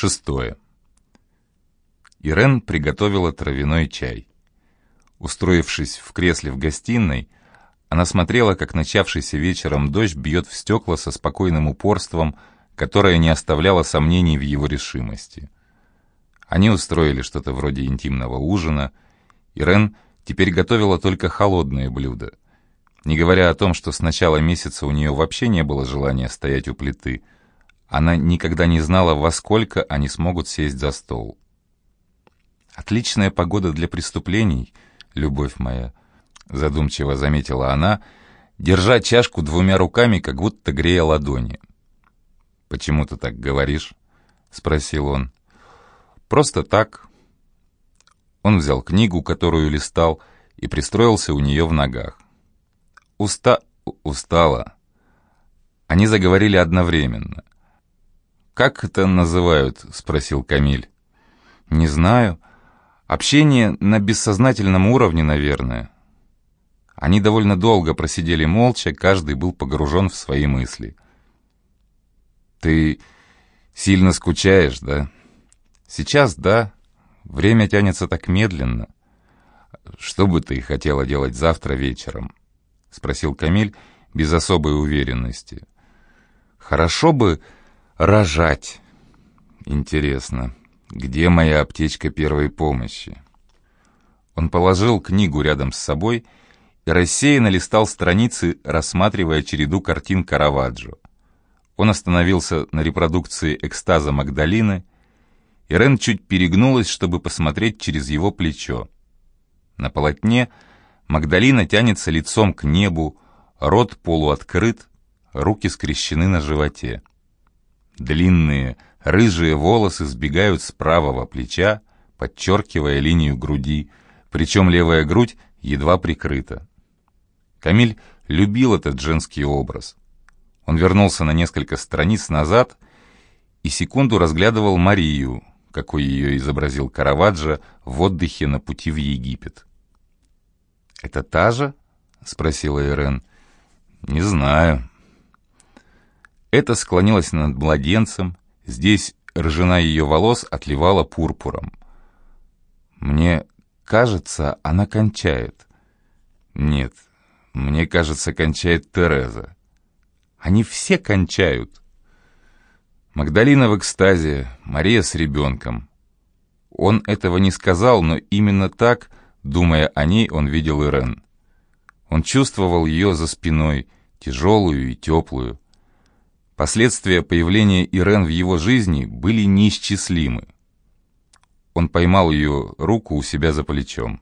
Шестое. Ирен приготовила травяной чай. Устроившись в кресле в гостиной, она смотрела, как начавшийся вечером дождь бьет в стекла со спокойным упорством, которое не оставляло сомнений в его решимости. Они устроили что-то вроде интимного ужина. Ирен теперь готовила только холодные блюда. Не говоря о том, что с начала месяца у нее вообще не было желания стоять у плиты, она никогда не знала, во сколько они смогут сесть за стол. «Отличная погода для преступлений, любовь моя», — задумчиво заметила она, держа чашку двумя руками, как будто грея ладони. «Почему ты так говоришь?» — спросил он. «Просто так». Он взял книгу, которую листал, и пристроился у нее в ногах. «Уста... устала». Они заговорили одновременно. «Как это называют?» — спросил Камиль. «Не знаю. Общение на бессознательном уровне, наверное». Они довольно долго просидели молча, каждый был погружен в свои мысли. «Ты сильно скучаешь, да?» «Сейчас, да. Время тянется так медленно». «Что бы ты хотела делать завтра вечером?» — спросил Камиль без особой уверенности. «Хорошо бы рожать. Интересно, где моя аптечка первой помощи?» Он положил книгу рядом с собой и рассеянно листал страницы, рассматривая череду картин Караваджо. Он остановился на репродукции экстаза Магдалины, и Рен чуть перегнулась, чтобы посмотреть через его плечо. На полотне Магдалина тянется лицом к небу, рот полуоткрыт, руки скрещены на животе. Длинные, рыжие волосы сбегают с правого плеча, подчеркивая линию груди, причем левая грудь едва прикрыта. Камиль любил этот женский образ. Он вернулся на несколько страниц назад и секунду разглядывал Марию, какой ее изобразил Караваджо в отдыхе на пути в Египет. «Это та же?» — спросила Ирен. «Не знаю». Это склонилась над младенцем, здесь ржана ее волос отливала пурпуром. «Мне кажется, она кончает». «Нет, мне кажется, кончает Тереза». Они все кончают. Магдалина в экстазе, Мария с ребенком. Он этого не сказал, но именно так, думая о ней, он видел Ирен. Он чувствовал ее за спиной, тяжелую и теплую. Последствия появления Ирен в его жизни были неисчислимы. Он поймал ее руку у себя за плечом.